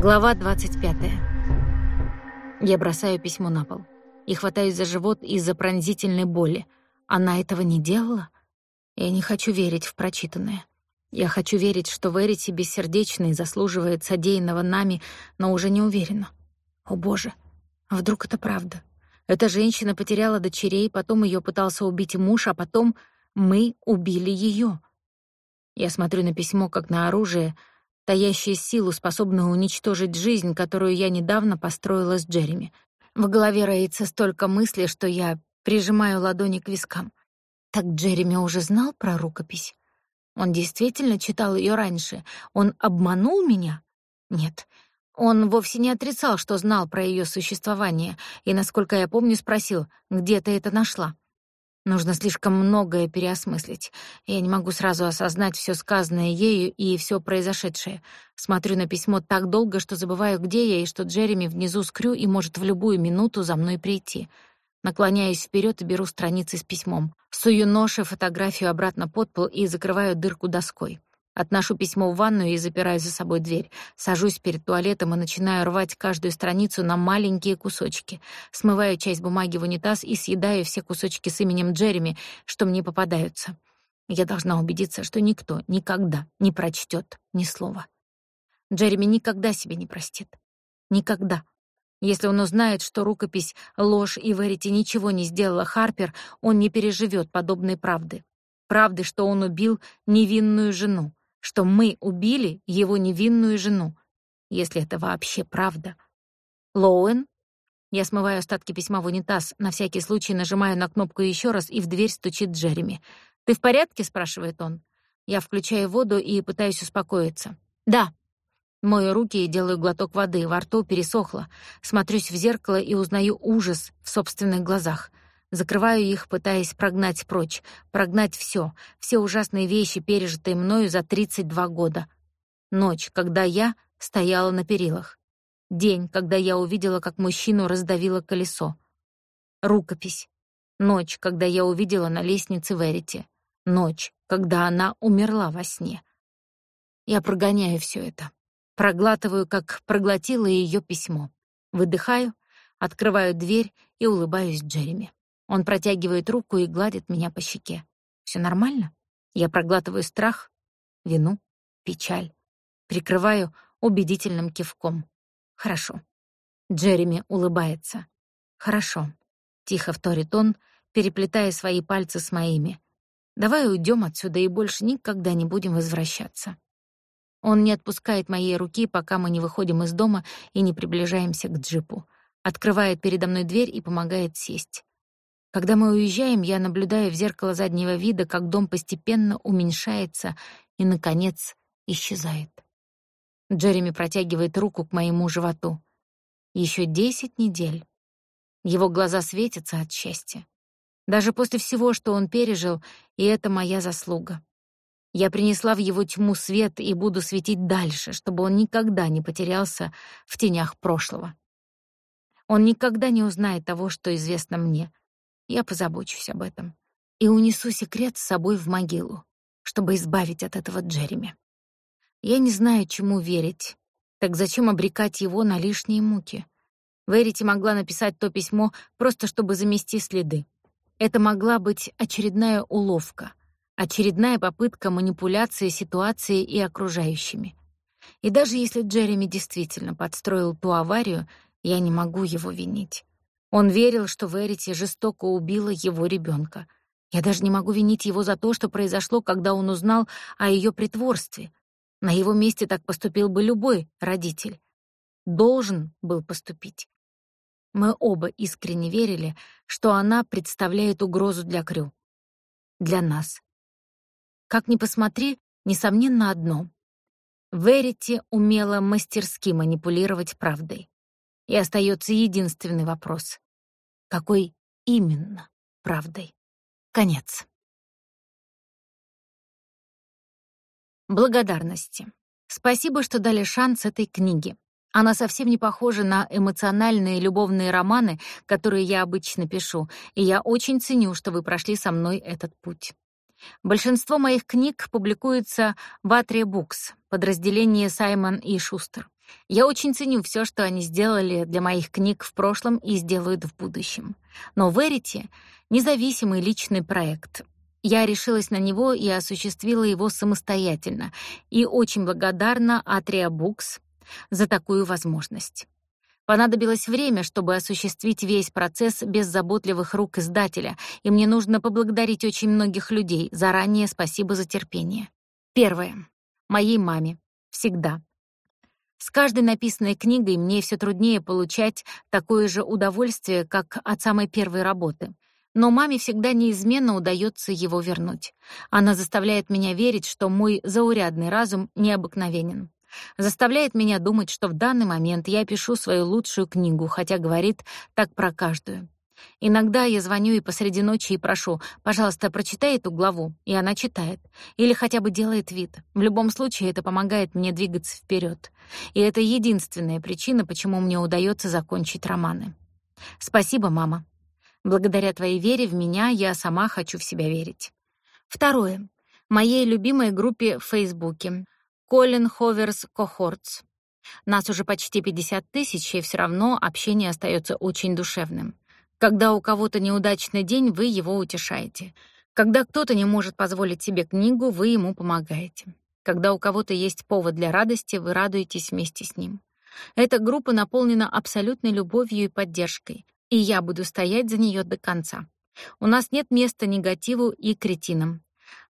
Глава 25. Я бросаю письмо на пол и хватаюсь за живот из-за пронзительной боли. Она этого не делала? Я не хочу верить в прочитанное. Я хочу верить, что Верити бессердечный заслуживает содеянного нами, но уже не уверена. О боже, вдруг это правда? Эта женщина потеряла дочерей, потом ее пытался убить муж, а потом мы убили ее. Я смотрю на письмо как на оружие, таящее силу, способную уничтожить жизнь, которую я недавно построила с Джереми. В голове роится столько мыслей, что я прижимаю ладони к вискам. Так Джереми уже знал про рукопись? Он действительно читал ее раньше? Он обманул меня? Нет, он вовсе не отрицал, что знал про ее существование, и, насколько я помню, спросил, где ты это нашла. Нужно слишком многое переосмыслить. Я не могу сразу осознать все сказанное ею и все произошедшее. Смотрю на письмо так долго, что забываю, где я и что Джереми внизу скрю и может в любую минуту за мной прийти. Наклоняюсь вперед и беру страницы с письмом. Сую нож и фотографию обратно под пол и закрываю дырку доской. Отношу письмо в ванную и запираю за собой дверь. Сажусь перед туалетом и начинаю рвать каждую страницу на маленькие кусочки. Смываю часть бумаги в унитаз и съедаю все кусочки с именем Джереми, что мне попадаются. Я должна убедиться, что никто никогда не прочтет ни слова. Джереми никогда себе не простит. Никогда. Если он узнает, что рукопись — ложь и Верити ничего не сделала Харпер, он не переживет подобной правды. Правды, что он убил невинную жену что мы убили его невинную жену, если это вообще правда. Лоуэн? Я смываю остатки письма в унитаз, на всякий случай нажимаю на кнопку еще раз, и в дверь стучит Джереми. «Ты в порядке?» — спрашивает он. Я включаю воду и пытаюсь успокоиться. «Да». Мою руки и делаю глоток воды, во рту пересохло. Смотрюсь в зеркало и узнаю ужас в собственных глазах — Закрываю их, пытаясь прогнать прочь, прогнать все, все ужасные вещи, пережитые мною за 32 года. Ночь, когда я стояла на перилах. День, когда я увидела, как мужчину раздавило колесо. Рукопись. Ночь, когда я увидела на лестнице Верити. Ночь, когда она умерла во сне. Я прогоняю все это. Проглатываю, как проглотила ее письмо. Выдыхаю, открываю дверь и улыбаюсь Джереми. Он протягивает руку и гладит меня по щеке. Все нормально? Я проглатываю страх, вину, печаль. Прикрываю убедительным кивком. Хорошо. Джереми улыбается. Хорошо. Тихо вторит он, переплетая свои пальцы с моими. Давай уйдем отсюда и больше никогда не будем возвращаться. Он не отпускает моей руки, пока мы не выходим из дома и не приближаемся к джипу. Открывает передо мной дверь и помогает сесть. Когда мы уезжаем, я наблюдаю в зеркало заднего вида, как дом постепенно уменьшается и, наконец, исчезает. Джереми протягивает руку к моему животу. Еще десять недель. Его глаза светятся от счастья. Даже после всего, что он пережил, и это моя заслуга. Я принесла в его тьму свет и буду светить дальше, чтобы он никогда не потерялся в тенях прошлого. Он никогда не узнает того, что известно мне, я позабочусь об этом и унесу секрет с собой в могилу, чтобы избавить от этого Джереми. Я не знаю, чему верить. Так зачем обрекать его на лишние муки? Верити могла написать то письмо просто чтобы замести следы. Это могла быть очередная уловка, очередная попытка манипуляции ситуацией и окружающими. И даже если Джереми действительно подстроил ту аварию, я не могу его винить. Он верил, что Верити жестоко убила его ребенка. Я даже не могу винить его за то, что произошло, когда он узнал о ее притворстве. На его месте так поступил бы любой родитель. Должен был поступить. Мы оба искренне верили, что она представляет угрозу для Крю. Для нас. Как ни посмотри, несомненно одно. Верити умела мастерски манипулировать правдой. И остается единственный вопрос. Какой именно правдой? Конец. Благодарности. Спасибо, что дали шанс этой книге. Она совсем не похожа на эмоциональные любовные романы, которые я обычно пишу, и я очень ценю, что вы прошли со мной этот путь. Большинство моих книг публикуется в Atria Books, подразделение Саймон и Шустер. Я очень ценю все, что они сделали для моих книг в прошлом и сделают в будущем. Но Verity — независимый личный проект. Я решилась на него и осуществила его самостоятельно, и очень благодарна Atria Books за такую возможность. Понадобилось время, чтобы осуществить весь процесс без заботливых рук издателя, и мне нужно поблагодарить очень многих людей. Заранее спасибо за терпение. Первое. Моей маме. Всегда. С каждой написанной книгой мне все труднее получать такое же удовольствие, как от самой первой работы. Но маме всегда неизменно удается его вернуть. Она заставляет меня верить, что мой заурядный разум необыкновенен. Заставляет меня думать, что в данный момент я пишу свою лучшую книгу, хотя говорит так про каждую. Иногда я звоню и посреди ночи и прошу, пожалуйста, прочитай эту главу, и она читает. Или хотя бы делает вид. В любом случае это помогает мне двигаться вперед. И это единственная причина, почему мне удается закончить романы. Спасибо, мама. Благодаря твоей вере в меня я сама хочу в себя верить. Второе. Моей любимой группе в Фейсбуке — Колин Ховерс Кохортс. Нас уже почти 50 тысяч, и все равно общение остается очень душевным. Когда у кого-то неудачный день, вы его утешаете. Когда кто-то не может позволить себе книгу, вы ему помогаете. Когда у кого-то есть повод для радости, вы радуетесь вместе с ним. Эта группа наполнена абсолютной любовью и поддержкой, и я буду стоять за нее до конца. У нас нет места негативу и кретинам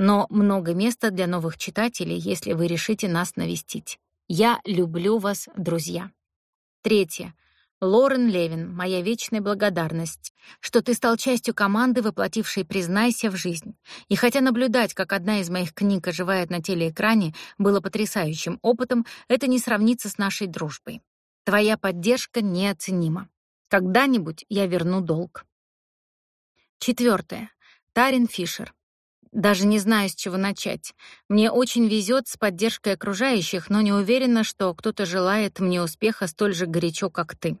но много места для новых читателей, если вы решите нас навестить. Я люблю вас, друзья. Третье. Лорен Левин, моя вечная благодарность, что ты стал частью команды, воплотившей «Признайся» в жизнь. И хотя наблюдать, как одна из моих книг оживает на телеэкране, было потрясающим опытом, это не сравнится с нашей дружбой. Твоя поддержка неоценима. Когда-нибудь я верну долг. Четвертое. Тарин Фишер. Даже не знаю, с чего начать. Мне очень везет с поддержкой окружающих, но не уверена, что кто-то желает мне успеха столь же горячо, как ты.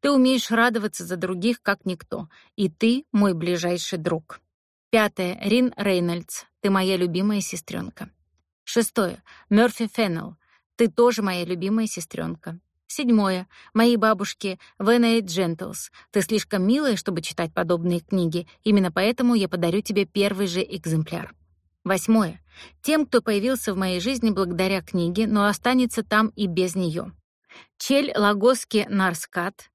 Ты умеешь радоваться за других, как никто, и ты мой ближайший друг. Пятое. Рин Рейнольдс. Ты моя любимая сестренка. Шестое. Мёрфи Феннелл. Ты тоже моя любимая сестренка. Седьмое. Моей бабушке Веней Джентлс. Ты слишком милая, чтобы читать подобные книги. Именно поэтому я подарю тебе первый же экземпляр. Восьмое. Тем, кто появился в моей жизни благодаря книге, но останется там и без нее. Чель Лагоски Нарскат,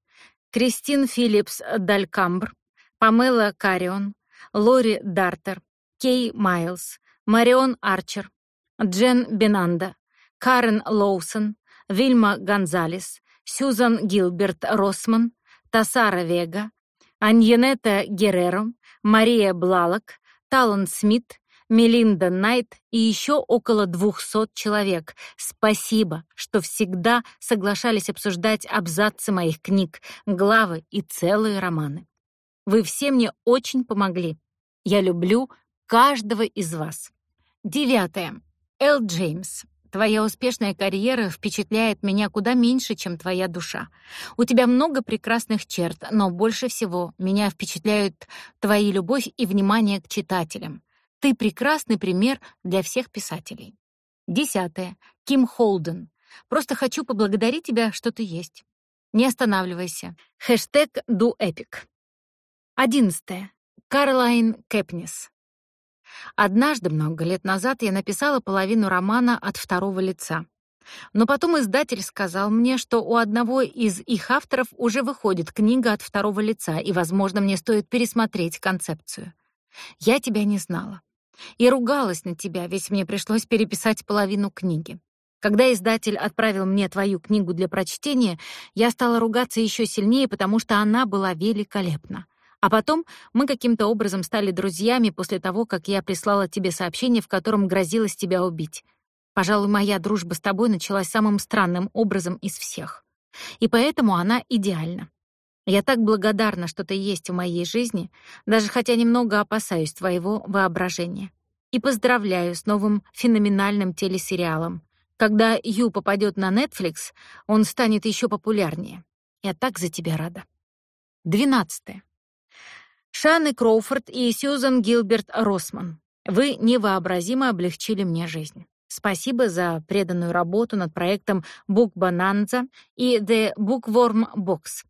Кристин Филлипс Далькамбр, Памела Карион, Лори Дартер, Кей Майлз, Марион Арчер, Джен Бенанда, Карен Лоусон, Вильма Гонзалес, Сьюзан Гилберт Росман, Тасара Вега, Аньенета Герреро, Мария Блалок, Талан Смит, Мелинда Найт и еще около 200 человек. Спасибо, что всегда соглашались обсуждать абзацы моих книг, главы и целые романы. Вы все мне очень помогли. Я люблю каждого из вас. Девятое. Эл Джеймс. Твоя успешная карьера впечатляет меня куда меньше, чем твоя душа. У тебя много прекрасных черт, но больше всего меня впечатляют твои любовь и внимание к читателям. Ты прекрасный пример для всех писателей. Десятое. Ким Холден. Просто хочу поблагодарить тебя, что ты есть. Не останавливайся. Хэштег #DoEpic. Одиннадцатое. Карлайн Кэпнис. Однажды, много лет назад, я написала половину романа от второго лица. Но потом издатель сказал мне, что у одного из их авторов уже выходит книга от второго лица, и, возможно, мне стоит пересмотреть концепцию. Я тебя не знала. И ругалась на тебя, ведь мне пришлось переписать половину книги. Когда издатель отправил мне твою книгу для прочтения, я стала ругаться еще сильнее, потому что она была великолепна. А потом мы каким-то образом стали друзьями после того, как я прислала тебе сообщение, в котором грозилась тебя убить. Пожалуй, моя дружба с тобой началась самым странным образом из всех. И поэтому она идеальна. Я так благодарна, что ты есть в моей жизни, даже хотя немного опасаюсь твоего воображения. И поздравляю с новым феноменальным телесериалом. Когда Ю попадет на Netflix, он станет еще популярнее. Я так за тебя рада. Двенадцатое. Шанны Кроуфорд и Сьюзан Гилберт Росман. Вы невообразимо облегчили мне жизнь. Спасибо за преданную работу над проектом Book Bonanza и The Bookworm Box.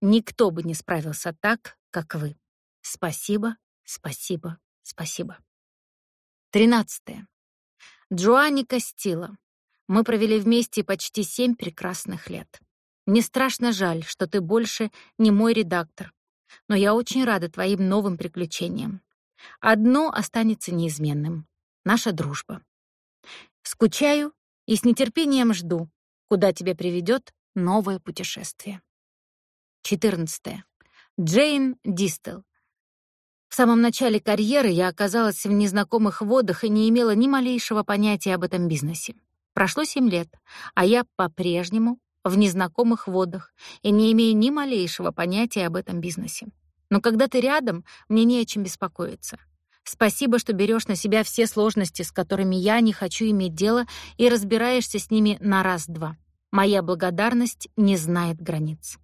Никто бы не справился так, как вы. Спасибо, спасибо, спасибо. Тринадцатое. Джоанни Костила. Мы провели вместе почти семь прекрасных лет. Мне страшно жаль, что ты больше не мой редактор, но я очень рада твоим новым приключениям. Одно останется неизменным — наша дружба. Скучаю и с нетерпением жду, куда тебя приведет новое путешествие. 14. Джейн Дистел. В самом начале карьеры я оказалась в незнакомых водах и не имела ни малейшего понятия об этом бизнесе. Прошло семь лет, а я по-прежнему в незнакомых водах и не имею ни малейшего понятия об этом бизнесе. Но когда ты рядом, мне не о чем беспокоиться. Спасибо, что берешь на себя все сложности, с которыми я не хочу иметь дело, и разбираешься с ними на раз-два. Моя благодарность не знает границ.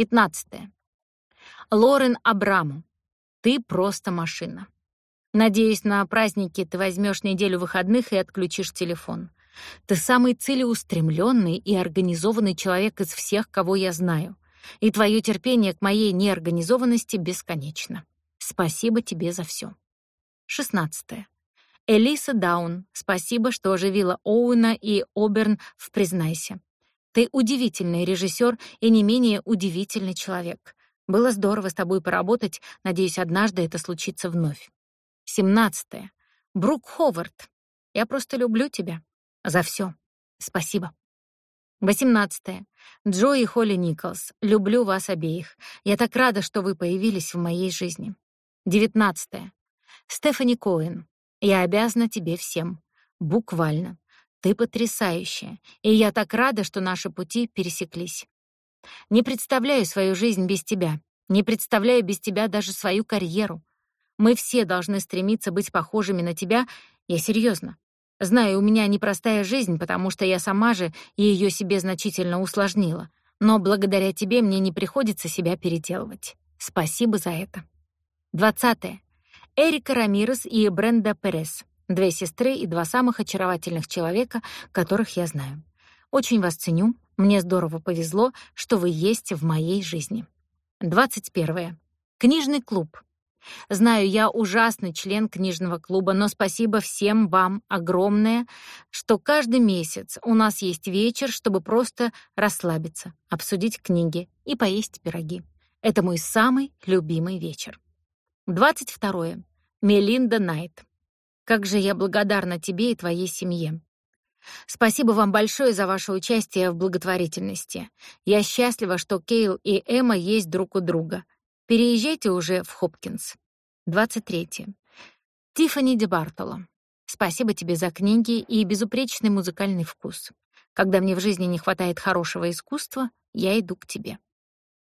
15. Лорен Абраму. Ты просто машина. Надеюсь, на празднике ты возьмешь неделю выходных и отключишь телефон. Ты самый целеустремленный и организованный человек из всех, кого я знаю и твое терпение к моей неорганизованности бесконечно. Спасибо тебе за все. 16. Элиса Даун, спасибо, что оживила Оуэна и Оберн в «Признайся». Ты удивительный режиссер и не менее удивительный человек. Было здорово с тобой поработать, надеюсь, однажды это случится вновь. 17. Брук Ховард. Я просто люблю тебя. За все. Спасибо. 18. Джо и Холли Николс. Люблю вас обеих. Я так рада, что вы появились в моей жизни. 19. Стефани Коэн. Я обязана тебе всем. Буквально. Ты потрясающая, и я так рада, что наши пути пересеклись. Не представляю свою жизнь без тебя. Не представляю без тебя даже свою карьеру. Мы все должны стремиться быть похожими на тебя. Я серьезно. Знаю, у меня непростая жизнь, потому что я сама же ее себе значительно усложнила. Но благодаря тебе мне не приходится себя переделывать. Спасибо за это. 20. Эрика Рамирес и Бренда Перес. Две сестры и два самых очаровательных человека, которых я знаю. Очень вас ценю. Мне здорово повезло, что вы есть в моей жизни. 21. Книжный клуб. Знаю, я ужасный член книжного клуба, но спасибо всем вам огромное, что каждый месяц у нас есть вечер, чтобы просто расслабиться, обсудить книги и поесть пироги. Это мой самый любимый вечер. 22. Мелинда Найт. Как же я благодарна тебе и твоей семье. Спасибо вам большое за ваше участие в благотворительности. Я счастлива, что Кейл и Эмма есть друг у друга. Переезжайте уже в Хопкинс. 23. Тиффани Де Бартоло. Спасибо тебе за книги и безупречный музыкальный вкус. Когда мне в жизни не хватает хорошего искусства, я иду к тебе.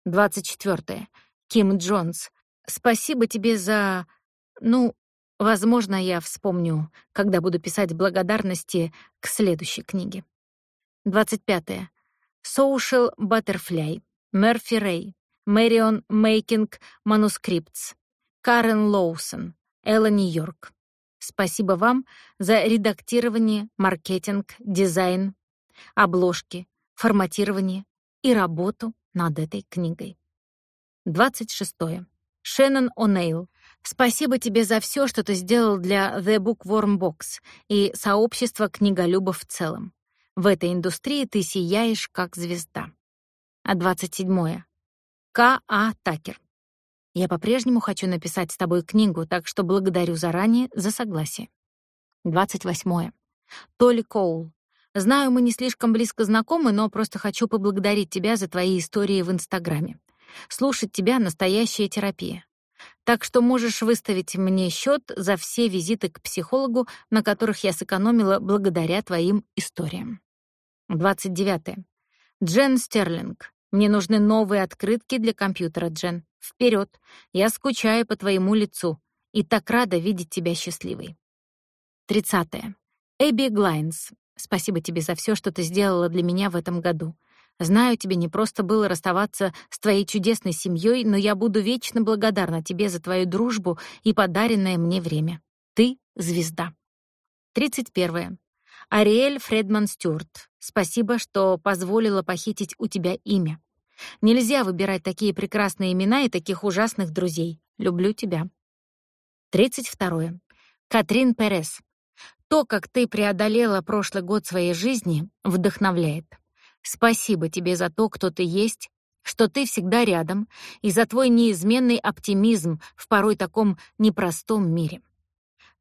24. Ким Джонс. Спасибо тебе за... Ну, возможно, я вспомню, когда буду писать благодарности к следующей книге. 25. Social Butterfly. Мерфи Рэй. Мэрион Мейкинг Манускриптс, Карен Лоусон, Элла Нью-Йорк. Спасибо вам за редактирование, маркетинг, дизайн, обложки, форматирование и работу над этой книгой. 26. Шеннон О'Нейл. Спасибо тебе за все, что ты сделал для The Bookworm Box и сообщества книголюбов в целом. В этой индустрии ты сияешь как звезда. А 27. К.А. Такер. Я по-прежнему хочу написать с тобой книгу, так что благодарю заранее за согласие. 28. Толи Коул. Знаю, мы не слишком близко знакомы, но просто хочу поблагодарить тебя за твои истории в Инстаграме. Слушать тебя — настоящая терапия. Так что можешь выставить мне счет за все визиты к психологу, на которых я сэкономила благодаря твоим историям. 29. Джен Стерлинг. Мне нужны новые открытки для компьютера, Джен. Вперед! Я скучаю по твоему лицу и так рада видеть тебя счастливой. 30. Эбби Глайнс. Спасибо тебе за все, что ты сделала для меня в этом году. Знаю, тебе не просто было расставаться с твоей чудесной семьей, но я буду вечно благодарна тебе за твою дружбу и подаренное мне время. Ты — звезда. 31. Ариэль Фредман Стюарт, спасибо, что позволила похитить у тебя имя. Нельзя выбирать такие прекрасные имена и таких ужасных друзей. Люблю тебя. 32. Катрин Перес. То, как ты преодолела прошлый год своей жизни, вдохновляет. Спасибо тебе за то, кто ты есть, что ты всегда рядом, и за твой неизменный оптимизм в порой таком непростом мире.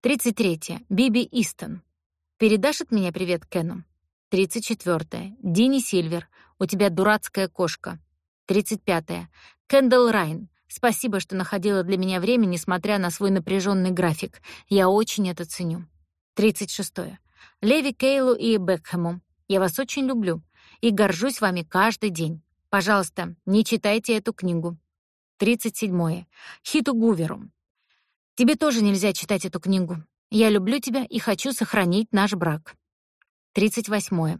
33. Биби Истон. Передашь от меня привет Кену? 34. Дини Сильвер. У тебя дурацкая кошка. 35. Кендалл Райн. Спасибо, что находила для меня время, несмотря на свой напряженный график. Я очень это ценю. 36. Леви Кейлу и Бекхэму. Я вас очень люблю и горжусь вами каждый день. Пожалуйста, не читайте эту книгу. 37. Хиту Гуверу. Тебе тоже нельзя читать эту книгу. Я люблю тебя и хочу сохранить наш брак. 38.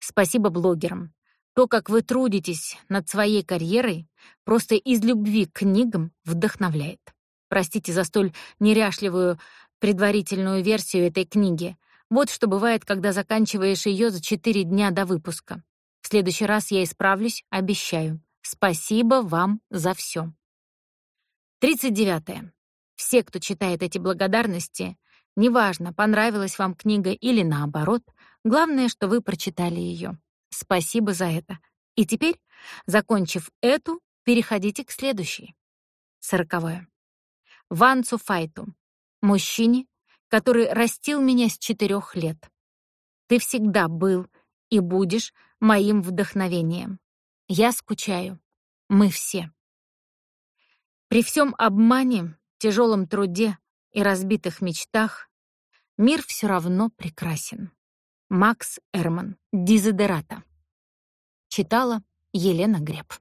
Спасибо блогерам. То, как вы трудитесь над своей карьерой, просто из любви к книгам вдохновляет. Простите за столь неряшливую предварительную версию этой книги. Вот что бывает, когда заканчиваешь ее за четыре дня до выпуска. В следующий раз я исправлюсь, обещаю. Спасибо вам за все. 39. -е. Все, кто читает эти благодарности, неважно, понравилась вам книга или наоборот, главное, что вы прочитали ее. Спасибо за это. И теперь, закончив эту, переходите к следующей. Сороковое. Ван Цуфайту. Мужчине, который растил меня с четырех лет. Ты всегда был и будешь моим вдохновением. Я скучаю. Мы все. При всем обмане, тяжелом труде и разбитых мечтах мир все равно прекрасен. Макс Эрман. Дизидерата. Читала Елена Греб.